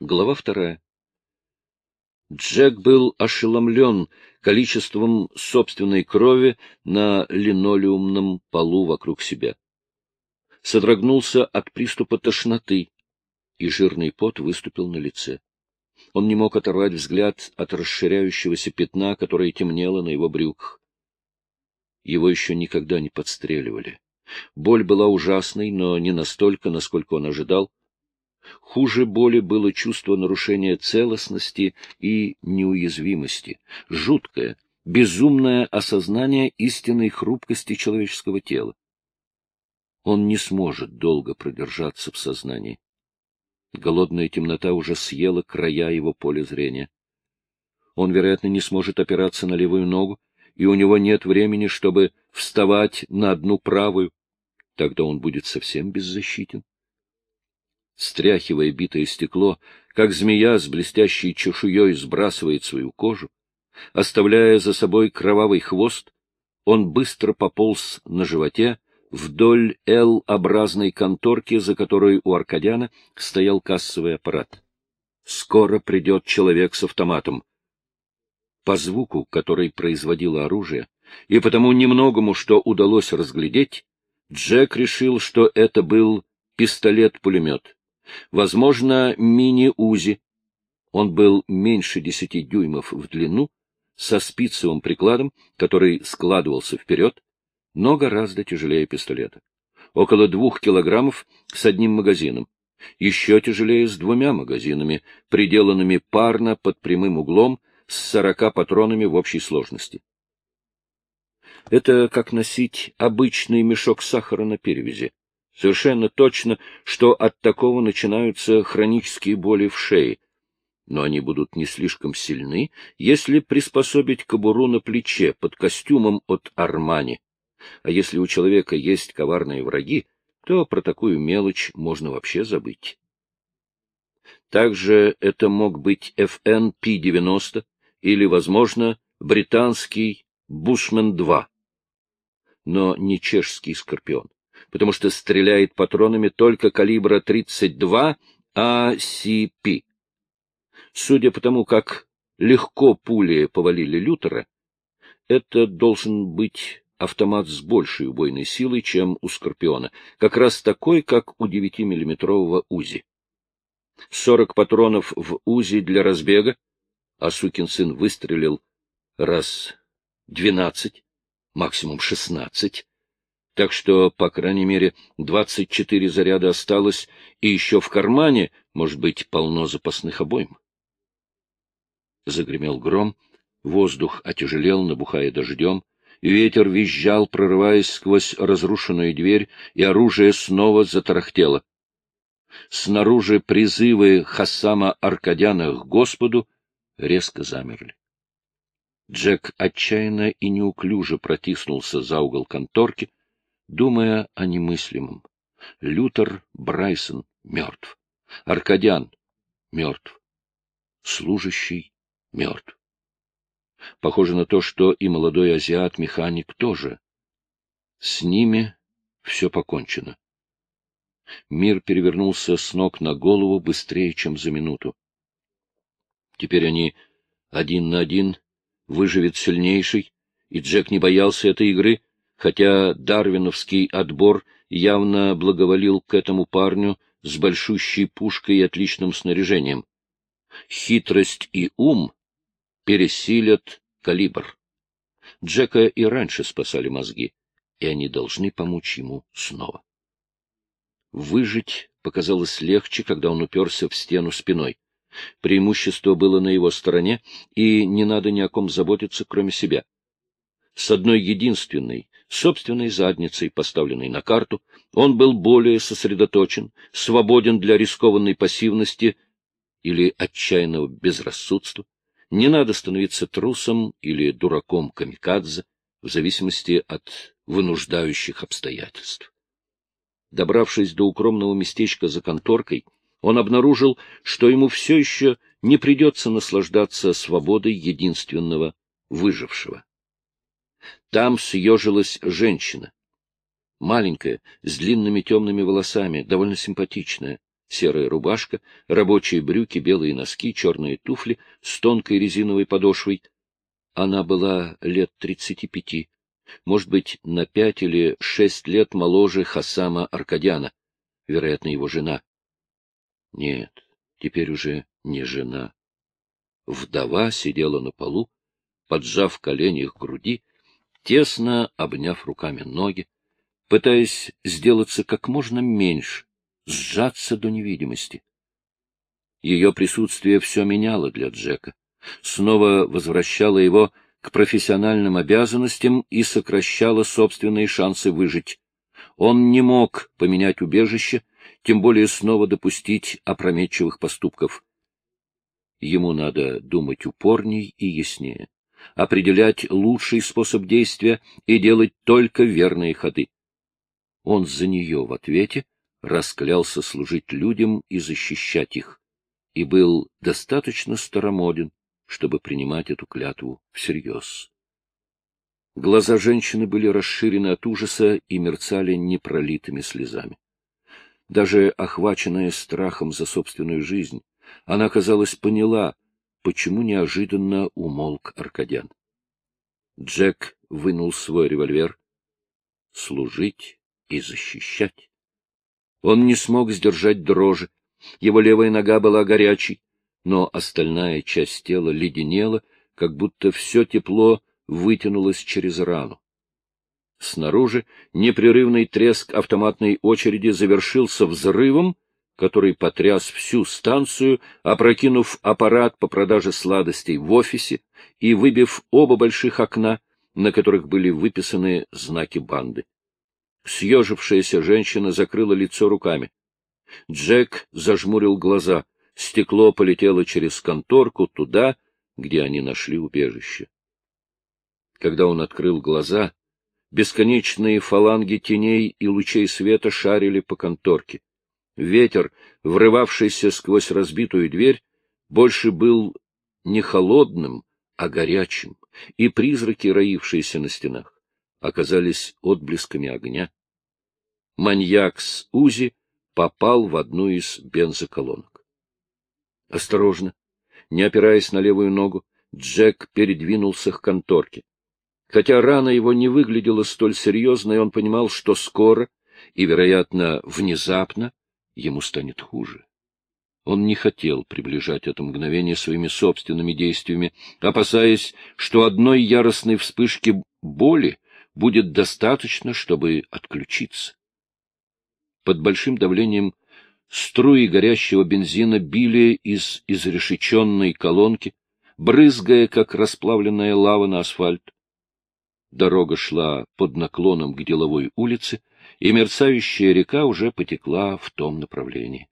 Глава вторая. Джек был ошеломлен количеством собственной крови на линолеумном полу вокруг себя. Содрогнулся от приступа тошноты, и жирный пот выступил на лице. Он не мог оторвать взгляд от расширяющегося пятна, которое темнело на его брюках. Его еще никогда не подстреливали. Боль была ужасной, но не настолько, насколько он ожидал. Хуже боли было чувство нарушения целостности и неуязвимости, жуткое, безумное осознание истинной хрупкости человеческого тела. Он не сможет долго продержаться в сознании. Голодная темнота уже съела края его поля зрения. Он, вероятно, не сможет опираться на левую ногу, и у него нет времени, чтобы вставать на одну правую. Тогда он будет совсем беззащитен. Стряхивая битое стекло, как змея с блестящей чешуей сбрасывает свою кожу, оставляя за собой кровавый хвост, он быстро пополз на животе вдоль L-образной конторки, за которой у Аркадяна стоял кассовый аппарат. Скоро придет человек с автоматом. По звуку, который производило оружие, и потому немногому, что удалось разглядеть, Джек решил, что это был пистолет-пулемет. Возможно, мини-УЗИ. Он был меньше десяти дюймов в длину, со спицевым прикладом, который складывался вперед, но гораздо тяжелее пистолета. Около двух килограммов с одним магазином. Еще тяжелее с двумя магазинами, приделанными парно под прямым углом, с сорока патронами в общей сложности. Это как носить обычный мешок сахара на перевязи. Совершенно точно, что от такого начинаются хронические боли в шее, но они будут не слишком сильны, если приспособить кобуру на плече под костюмом от Армани. А если у человека есть коварные враги, то про такую мелочь можно вообще забыть. Также это мог быть FN P-90 или, возможно, британский Бушмен-2, но не чешский «Скорпион» потому что стреляет патронами только калибра 32 ACP. Судя по тому, как легко пули повалили Лютера, это должен быть автомат с большей убойной силой, чем у «Скорпиона», как раз такой, как у 9-миллиметрового УЗИ. 40 патронов в УЗИ для разбега, а сукин сын выстрелил раз 12, максимум 16, так что, по крайней мере, двадцать четыре заряда осталось, и еще в кармане, может быть, полно запасных обойм. Загремел гром, воздух отяжелел, набухая дождем, ветер визжал, прорываясь сквозь разрушенную дверь, и оружие снова затарахтело. Снаружи призывы Хасама Аркадяна к Господу резко замерли. Джек отчаянно и неуклюже протиснулся за угол конторки, думая о немыслимом. Лютер Брайсон мертв. Аркадян мертв. Служащий мертв. Похоже на то, что и молодой азиат-механик тоже. С ними все покончено. Мир перевернулся с ног на голову быстрее, чем за минуту. Теперь они один на один, выживет сильнейший, и Джек не боялся этой игры, хотя дарвиновский отбор явно благоволил к этому парню с большущей пушкой и отличным снаряжением. Хитрость и ум пересилят калибр. Джека и раньше спасали мозги, и они должны помочь ему снова. Выжить показалось легче, когда он уперся в стену спиной. Преимущество было на его стороне, и не надо ни о ком заботиться, кроме себя. С одной единственной, собственной задницей, поставленной на карту, он был более сосредоточен, свободен для рискованной пассивности или отчаянного безрассудства. Не надо становиться трусом или дураком камикадзе, в зависимости от вынуждающих обстоятельств. Добравшись до укромного местечка за конторкой, он обнаружил, что ему все еще не придется наслаждаться свободой единственного выжившего. Там съежилась женщина. Маленькая, с длинными темными волосами, довольно симпатичная, серая рубашка, рабочие брюки, белые носки, черные туфли с тонкой резиновой подошвой. Она была лет тридцати пяти, может быть, на пять или шесть лет моложе Хасама Аркадяна, вероятно, его жена. Нет, теперь уже не жена. Вдова сидела на полу, поджав колени к груди, тесно обняв руками ноги, пытаясь сделаться как можно меньше, сжаться до невидимости. Ее присутствие все меняло для Джека, снова возвращало его к профессиональным обязанностям и сокращало собственные шансы выжить. Он не мог поменять убежище, тем более снова допустить опрометчивых поступков. Ему надо думать упорней и яснее, определять лучший способ действия и делать только верные ходы. Он за нее в ответе расклялся служить людям и защищать их, и был достаточно старомоден, чтобы принимать эту клятву всерьез. Глаза женщины были расширены от ужаса и мерцали непролитыми слезами. Даже охваченная страхом за собственную жизнь, она, казалось, поняла, почему неожиданно умолк Аркадян. Джек вынул свой револьвер. Служить и защищать. Он не смог сдержать дрожи. Его левая нога была горячей, но остальная часть тела леденела, как будто все тепло вытянулось через рану. Снаружи непрерывный треск автоматной очереди завершился взрывом, который потряс всю станцию, опрокинув аппарат по продаже сладостей в офисе и выбив оба больших окна, на которых были выписаны знаки банды. Съежившаяся женщина закрыла лицо руками. Джек зажмурил глаза. Стекло полетело через конторку туда, где они нашли убежище. Когда он открыл глаза, бесконечные фаланги теней и лучей света шарили по конторке. Ветер, врывавшийся сквозь разбитую дверь, больше был не холодным, а горячим, и призраки, роившиеся на стенах, оказались отблесками огня. Маньяк с Узи попал в одну из бензоколонок. Осторожно, не опираясь на левую ногу, Джек передвинулся к конторке. Хотя рана его не выглядела столь серьезной, он понимал, что скоро и, вероятно, внезапно ему станет хуже. Он не хотел приближать это мгновение своими собственными действиями, опасаясь, что одной яростной вспышки боли будет достаточно, чтобы отключиться. Под большим давлением струи горящего бензина били из изрешеченной колонки, брызгая, как расплавленная лава на асфальт. Дорога шла под наклоном к деловой улице, и мерцающая река уже потекла в том направлении.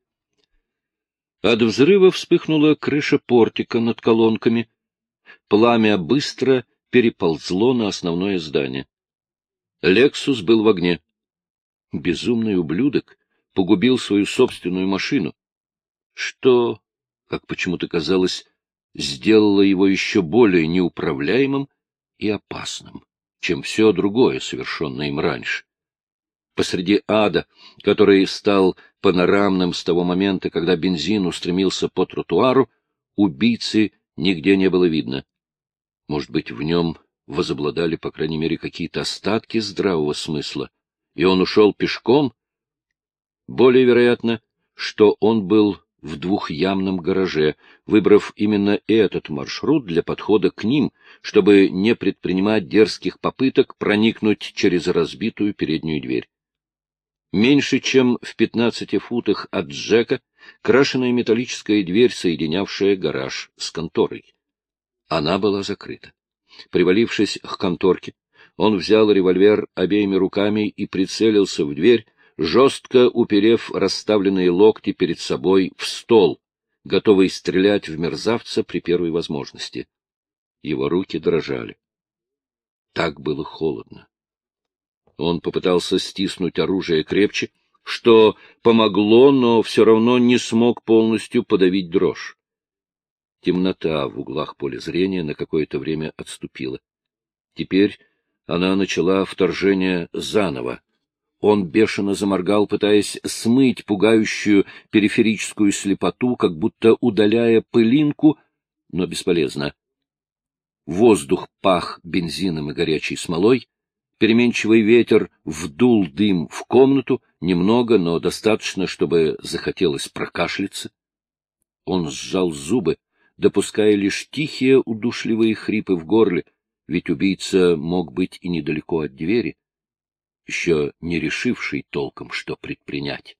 От взрыва вспыхнула крыша портика над колонками. Пламя быстро переползло на основное здание. Лексус был в огне. Безумный ублюдок погубил свою собственную машину, что, как почему-то казалось, сделало его еще более неуправляемым и опасным, чем все другое, совершенное им раньше. Посреди ада, который стал панорамным с того момента, когда бензин устремился по тротуару, убийцы нигде не было видно. Может быть, в нем возобладали, по крайней мере, какие-то остатки здравого смысла, и он ушел пешком? Более вероятно, что он был в двухъямном гараже, выбрав именно этот маршрут для подхода к ним, чтобы не предпринимать дерзких попыток проникнуть через разбитую переднюю дверь. Меньше чем в пятнадцати футах от Джека крашеная металлическая дверь, соединявшая гараж с конторой. Она была закрыта. Привалившись к конторке, он взял револьвер обеими руками и прицелился в дверь, жестко уперев расставленные локти перед собой в стол, готовый стрелять в мерзавца при первой возможности. Его руки дрожали. Так было холодно. Он попытался стиснуть оружие крепче, что помогло, но все равно не смог полностью подавить дрожь. Темнота в углах поля зрения на какое-то время отступила. Теперь она начала вторжение заново. Он бешено заморгал, пытаясь смыть пугающую периферическую слепоту, как будто удаляя пылинку, но бесполезно. Воздух пах бензином и горячей смолой, переменчивый ветер вдул дым в комнату, немного, но достаточно, чтобы захотелось прокашляться. Он сжал зубы, допуская лишь тихие удушливые хрипы в горле, ведь убийца мог быть и недалеко от двери, еще не решивший толком, что предпринять.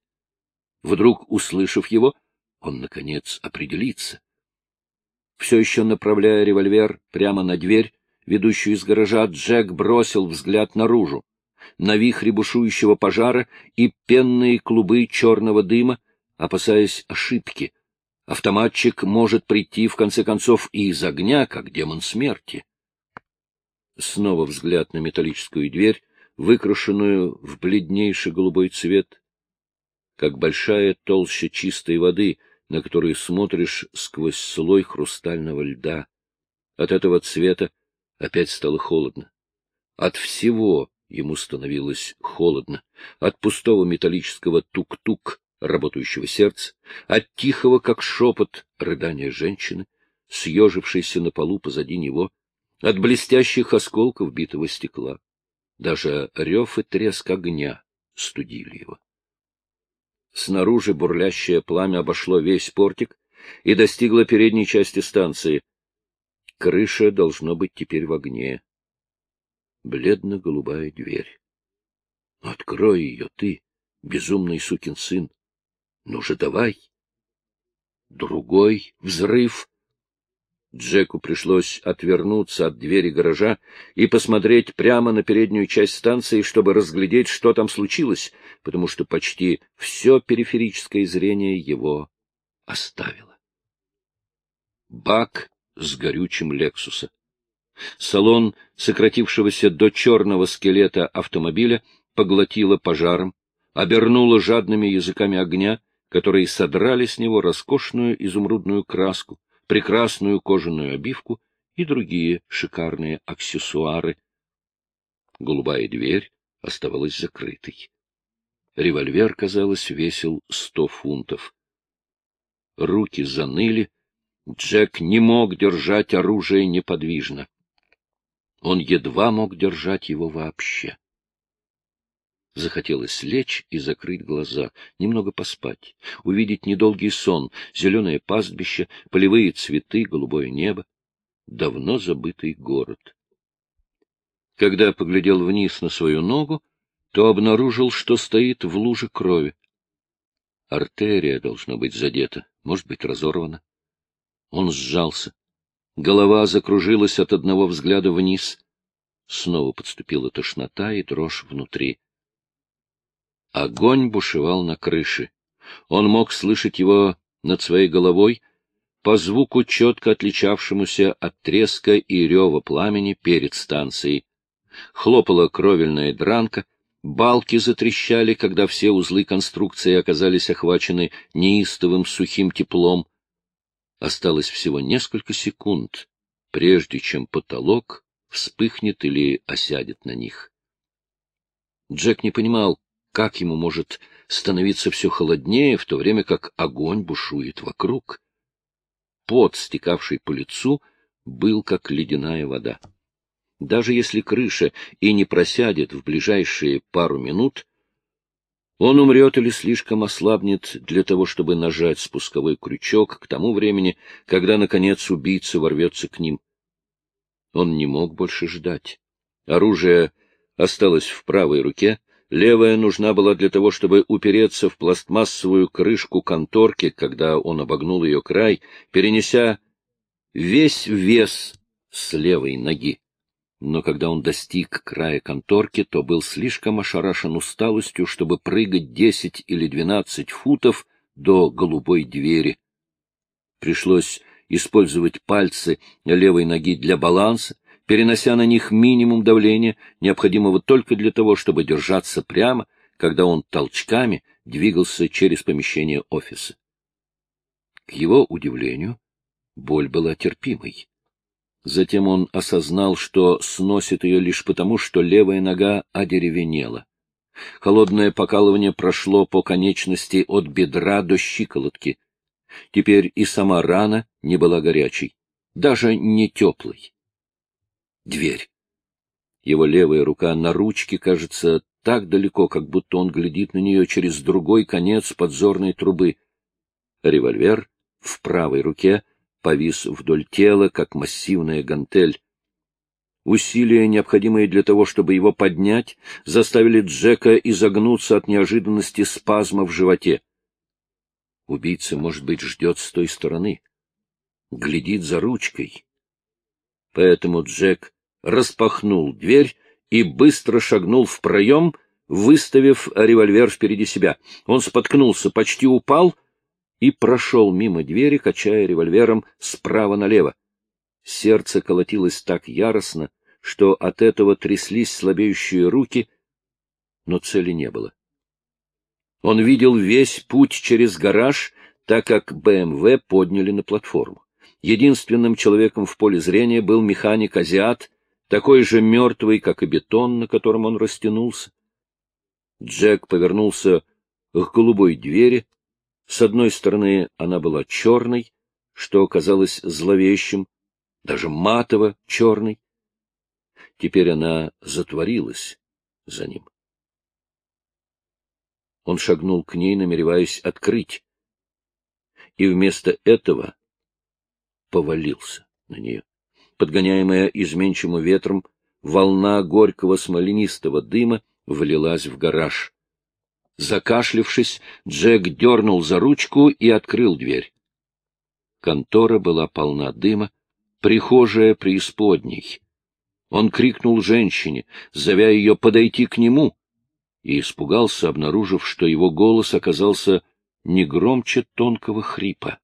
Вдруг, услышав его, он, наконец, определится. Все еще направляя револьвер прямо на дверь, ведущую из гаража, Джек бросил взгляд наружу, на вихре бушующего пожара и пенные клубы черного дыма, опасаясь ошибки — Автоматчик может прийти, в конце концов, и из огня, как демон смерти. Снова взгляд на металлическую дверь, выкрашенную в бледнейший голубой цвет, как большая толща чистой воды, на которую смотришь сквозь слой хрустального льда. От этого цвета опять стало холодно. От всего ему становилось холодно. От пустого металлического тук-тук работающего сердца, от тихого, как шепот, рыдания женщины, съежившейся на полу позади него, от блестящих осколков битого стекла. Даже рев и треск огня студили его. Снаружи бурлящее пламя обошло весь портик и достигло передней части станции. Крыша должно быть теперь в огне. Бледно-голубая дверь. Открой ее ты, безумный сукин сын. Ну же, давай. Другой взрыв. Джеку пришлось отвернуться от двери гаража и посмотреть прямо на переднюю часть станции, чтобы разглядеть, что там случилось, потому что почти все периферическое зрение его оставило. Бак с горючим «Лексуса». Салон, сократившегося до черного скелета автомобиля, поглотило пожаром, обернуло жадными языками огня, которые содрали с него роскошную изумрудную краску, прекрасную кожаную обивку и другие шикарные аксессуары. Голубая дверь оставалась закрытой. Револьвер, казалось, весил сто фунтов. Руки заныли. Джек не мог держать оружие неподвижно. Он едва мог держать его вообще. Захотелось лечь и закрыть глаза, немного поспать, увидеть недолгий сон, зеленое пастбище, полевые цветы, голубое небо, давно забытый город. Когда поглядел вниз на свою ногу, то обнаружил, что стоит в луже крови. Артерия должна быть задета, может быть, разорвана. Он сжался. Голова закружилась от одного взгляда вниз. Снова подступила тошнота и дрожь внутри. Огонь бушевал на крыше. Он мог слышать его над своей головой по звуку, четко отличавшемуся от треска и рева пламени перед станцией. Хлопала кровельная дранка, балки затрещали, когда все узлы конструкции оказались охвачены неистовым сухим теплом. Осталось всего несколько секунд, прежде чем потолок вспыхнет или осядет на них. Джек не понимал, как ему может становиться все холоднее, в то время как огонь бушует вокруг? Пот, стекавший по лицу, был как ледяная вода. Даже если крыша и не просядет в ближайшие пару минут, он умрет или слишком ослабнет для того, чтобы нажать спусковой крючок к тому времени, когда, наконец, убийца ворвется к ним. Он не мог больше ждать. Оружие осталось в правой руке, Левая нужна была для того, чтобы упереться в пластмассовую крышку конторки, когда он обогнул ее край, перенеся весь вес с левой ноги. Но когда он достиг края конторки, то был слишком ошарашен усталостью, чтобы прыгать десять или двенадцать футов до голубой двери. Пришлось использовать пальцы левой ноги для баланса, перенося на них минимум давления, необходимого только для того, чтобы держаться прямо, когда он толчками двигался через помещение офиса. К его удивлению, боль была терпимой. Затем он осознал, что сносит ее лишь потому, что левая нога одеревенела. Холодное покалывание прошло по конечности от бедра до щиколотки. Теперь и сама рана не была горячей, даже не теплой. Дверь. Его левая рука на ручке, кажется, так далеко, как будто он глядит на нее через другой конец подзорной трубы. Револьвер в правой руке повис вдоль тела, как массивная гантель. Усилия, необходимые для того, чтобы его поднять, заставили Джека изогнуться от неожиданности спазма в животе. Убийца, может быть, ждет с той стороны. Глядит за ручкой. Поэтому Джек распахнул дверь и быстро шагнул в проем, выставив револьвер впереди себя. Он споткнулся, почти упал и прошел мимо двери, качая револьвером справа налево. Сердце колотилось так яростно, что от этого тряслись слабеющие руки, но цели не было. Он видел весь путь через гараж, так как БМВ подняли на платформу. Единственным человеком в поле зрения был механик-азиат, такой же мертвый, как и бетон, на котором он растянулся. Джек повернулся к голубой двери. С одной стороны она была черной, что казалось зловещим, даже матово-черной. Теперь она затворилась за ним. Он шагнул к ней, намереваясь открыть, и вместо этого повалился на нее. Подгоняемая изменчивым ветром, волна горького смоленистого дыма влилась в гараж. Закашлившись, Джек дернул за ручку и открыл дверь. Контора была полна дыма, прихожая преисподней. Он крикнул женщине, зовя ее подойти к нему, и испугался, обнаружив, что его голос оказался не громче тонкого хрипа.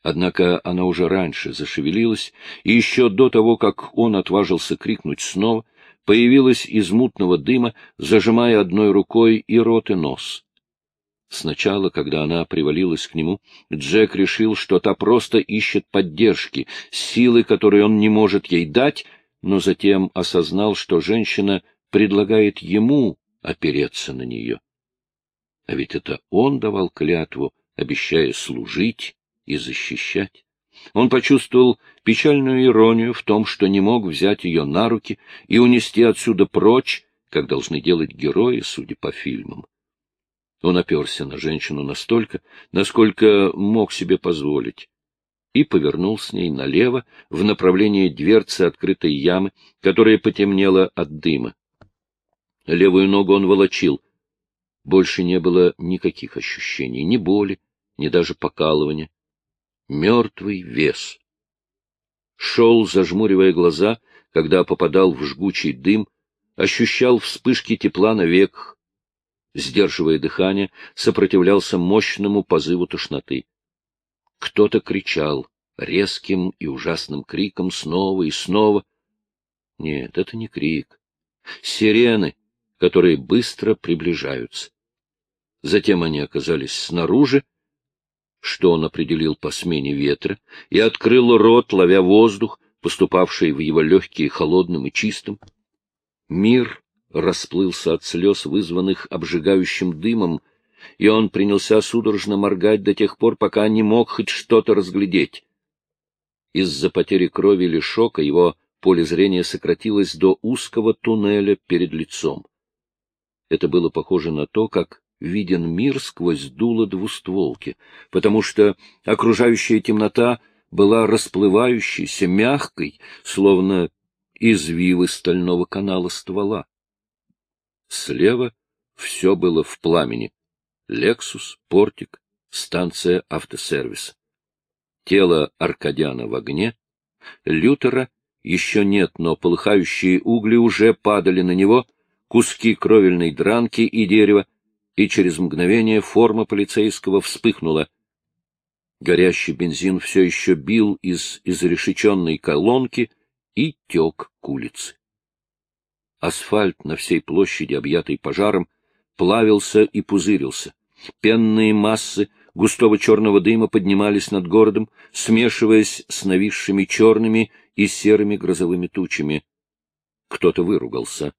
Однако она уже раньше зашевелилась, и еще до того, как он отважился крикнуть снова, появилась из мутного дыма, зажимая одной рукой и рот, и нос. Сначала, когда она привалилась к нему, Джек решил, что та просто ищет поддержки, силы, которые он не может ей дать, но затем осознал, что женщина предлагает ему опереться на нее. А ведь это он давал клятву, обещая служить и защищать. Он почувствовал печальную иронию в том, что не мог взять ее на руки и унести отсюда прочь, как должны делать герои, судя по фильмам. Он оперся на женщину настолько, насколько мог себе позволить, и повернул с ней налево в направлении дверцы открытой ямы, которая потемнела от дыма. Левую ногу он волочил. Больше не было никаких ощущений, ни боли, ни даже покалывания. Мертвый вес. Шел, зажмуривая глаза, когда попадал в жгучий дым, ощущал вспышки тепла на веках, сдерживая дыхание, сопротивлялся мощному позыву тошноты. Кто-то кричал резким и ужасным криком снова и снова. Нет, это не крик. Сирены, которые быстро приближаются. Затем они оказались снаружи, что он определил по смене ветра, и открыл рот, ловя воздух, поступавший в его легкие холодным и чистым. Мир расплылся от слез, вызванных обжигающим дымом, и он принялся судорожно моргать до тех пор, пока не мог хоть что-то разглядеть. Из-за потери крови или шока его поле зрения сократилось до узкого туннеля перед лицом. Это было похоже на то, как виден мир сквозь дуло двустволки, потому что окружающая темнота была расплывающейся, мягкой, словно извивы стального канала ствола. Слева все было в пламени. Лексус, портик, станция автосервиса. Тело Аркадяна в огне. Лютера еще нет, но полыхающие угли уже падали на него, куски кровельной дранки и дерева, и через мгновение форма полицейского вспыхнула. Горящий бензин все еще бил из изрешеченной колонки и тек к улице. Асфальт на всей площади, объятый пожаром, плавился и пузырился. Пенные массы густого черного дыма поднимались над городом, смешиваясь с нависшими черными и серыми грозовыми тучами. Кто-то выругался.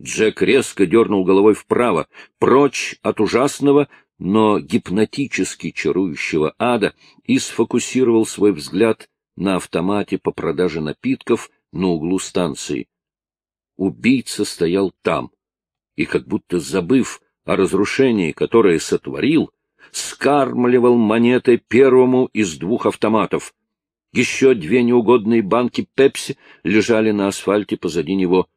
Джек резко дернул головой вправо, прочь от ужасного, но гипнотически чарующего ада, и сфокусировал свой взгляд на автомате по продаже напитков на углу станции. Убийца стоял там, и, как будто забыв о разрушении, которое сотворил, скармливал монеты первому из двух автоматов. Еще две неугодные банки пепси лежали на асфальте позади него.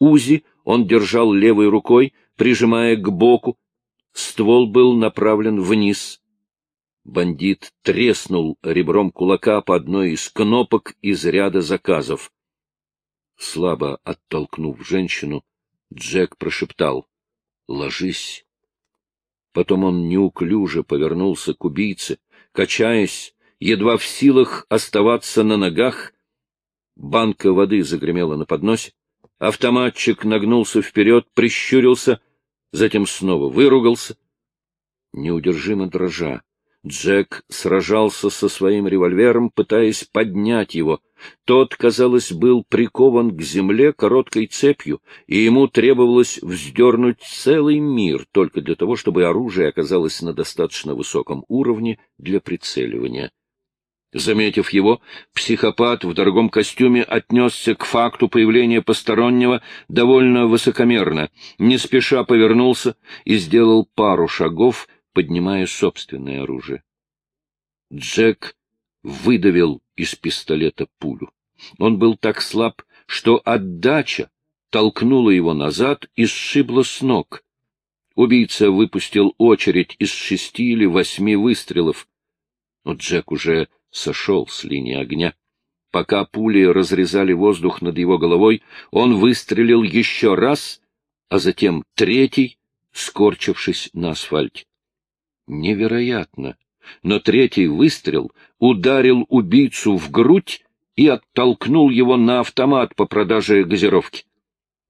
Узи он держал левой рукой, прижимая к боку. Ствол был направлен вниз. Бандит треснул ребром кулака по одной из кнопок из ряда заказов. Слабо оттолкнув женщину, Джек прошептал «Ложись». Потом он неуклюже повернулся к убийце, качаясь, едва в силах оставаться на ногах. Банка воды загремела на подносе. Автоматчик нагнулся вперед, прищурился, затем снова выругался. Неудержимо дрожа, Джек сражался со своим револьвером, пытаясь поднять его. Тот, казалось, был прикован к земле короткой цепью, и ему требовалось вздернуть целый мир только для того, чтобы оружие оказалось на достаточно высоком уровне для прицеливания. Заметив его, психопат в дорогом костюме отнесся к факту появления постороннего довольно высокомерно, не спеша повернулся и сделал пару шагов, поднимая собственное оружие. Джек выдавил из пистолета пулю. Он был так слаб, что отдача толкнула его назад и сшибла с ног. Убийца выпустил очередь из шести или восьми выстрелов. Но Джек уже сошел с линии огня. Пока пули разрезали воздух над его головой, он выстрелил еще раз, а затем третий, скорчившись на асфальте. Невероятно! Но третий выстрел ударил убийцу в грудь и оттолкнул его на автомат по продаже газировки.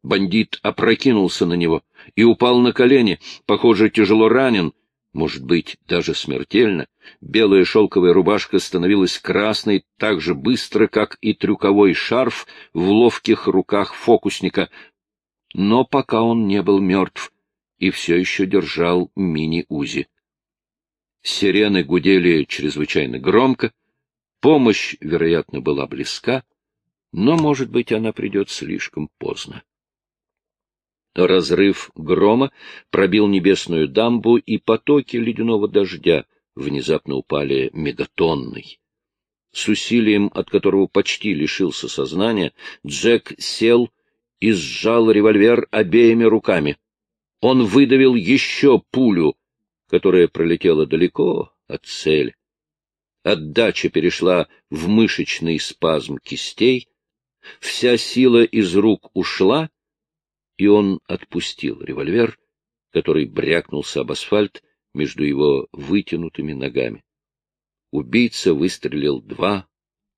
Бандит опрокинулся на него и упал на колени, похоже, тяжело ранен, может быть, даже смертельно. Белая шелковая рубашка становилась красной так же быстро, как и трюковой шарф в ловких руках фокусника. Но пока он не был мертв и все еще держал мини-узи. Сирены гудели чрезвычайно громко, помощь, вероятно, была близка, но, может быть, она придет слишком поздно. Разрыв грома пробил небесную дамбу, и потоки ледяного дождя внезапно упали мегатонной. С усилием, от которого почти лишился сознания, Джек сел и сжал револьвер обеими руками. Он выдавил еще пулю, которая пролетела далеко от цели. Отдача перешла в мышечный спазм кистей, вся сила из рук ушла, и он отпустил револьвер, который брякнулся об асфальт между его вытянутыми ногами. Убийца выстрелил два,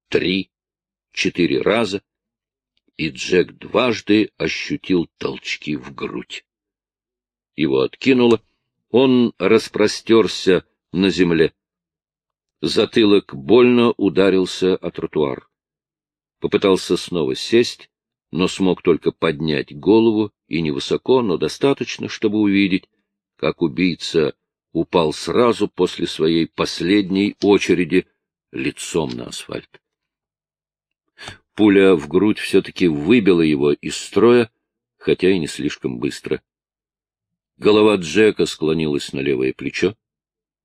три, четыре раза, и Джек дважды ощутил толчки в грудь. Его откинуло, он распростерся на земле. Затылок больно ударился о тротуар. Попытался снова сесть, но смог только поднять голову, и невысоко, но достаточно, чтобы увидеть, как убийца упал сразу после своей последней очереди лицом на асфальт. Пуля в грудь все-таки выбила его из строя, хотя и не слишком быстро. Голова Джека склонилась на левое плечо.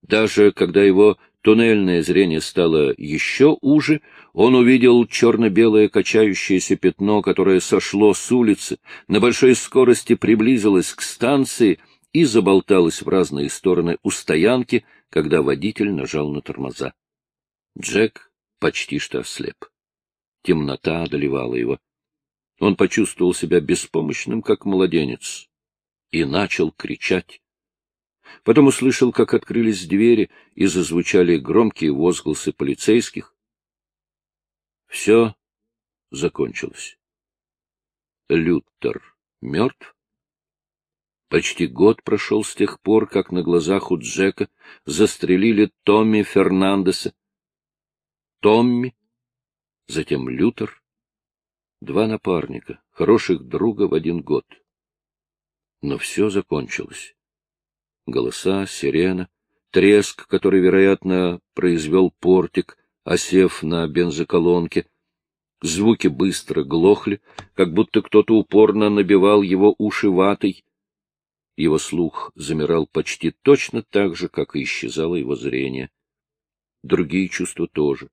Даже когда его туннельное зрение стало еще уже, он увидел черно-белое качающееся пятно, которое сошло с улицы, на большой скорости приблизилось к станции и заболталось в разные стороны у стоянки, когда водитель нажал на тормоза. Джек почти что ослеп. Темнота одолевала его. Он почувствовал себя беспомощным, как младенец, и начал кричать. Потом услышал, как открылись двери и зазвучали громкие возгласы полицейских. Все закончилось. Лютер мертв. Почти год прошел с тех пор, как на глазах у Джека застрелили Томми Фернандеса. Томми, затем Лютер. Два напарника, хороших друга в один год. Но все закончилось. Голоса, сирена, треск, который, вероятно, произвел портик, осев на бензоколонке. Звуки быстро глохли, как будто кто-то упорно набивал его уши ватой. Его слух замирал почти точно так же, как и исчезало его зрение. Другие чувства тоже.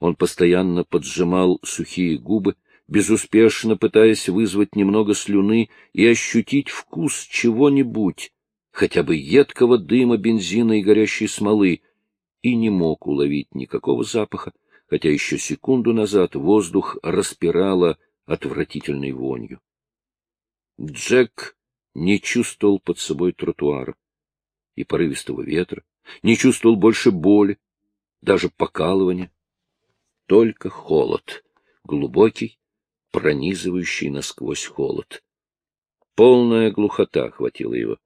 Он постоянно поджимал сухие губы, безуспешно пытаясь вызвать немного слюны и ощутить вкус чего-нибудь, хотя бы едкого дыма бензина и горящей смолы, и не мог уловить никакого запаха, хотя еще секунду назад воздух распирало отвратительной вонью. Джек не чувствовал под собой тротуара и порывистого ветра, не чувствовал больше боли, даже покалывания. Только холод, глубокий, пронизывающий насквозь холод. Полная глухота охватила его.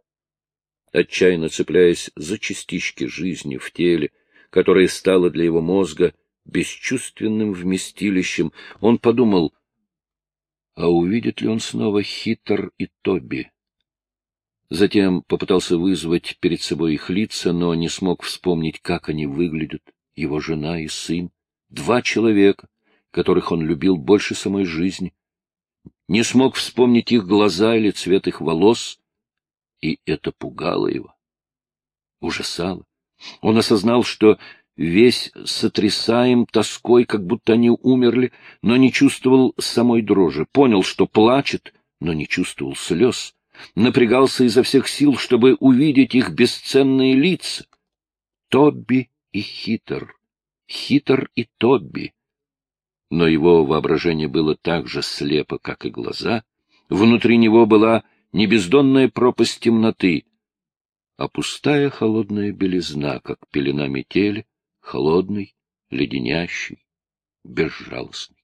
Отчаянно цепляясь за частички жизни в теле, которое стало для его мозга бесчувственным вместилищем, он подумал, а увидит ли он снова Хитр и Тоби? Затем попытался вызвать перед собой их лица, но не смог вспомнить, как они выглядят, его жена и сын, два человека, которых он любил больше самой жизни, не смог вспомнить их глаза или цвет их волос, и это пугало его, ужасало. Он осознал, что весь сотрясаем тоской, как будто они умерли, но не чувствовал самой дрожи, понял, что плачет, но не чувствовал слез, напрягался изо всех сил, чтобы увидеть их бесценные лица. Тобби и Хитр, Хитр и Тобби но его воображение было так же слепо, как и глаза. Внутри него была не бездонная пропасть темноты, а пустая холодная белизна, как пелена метели, холодный, леденящий, безжалостный.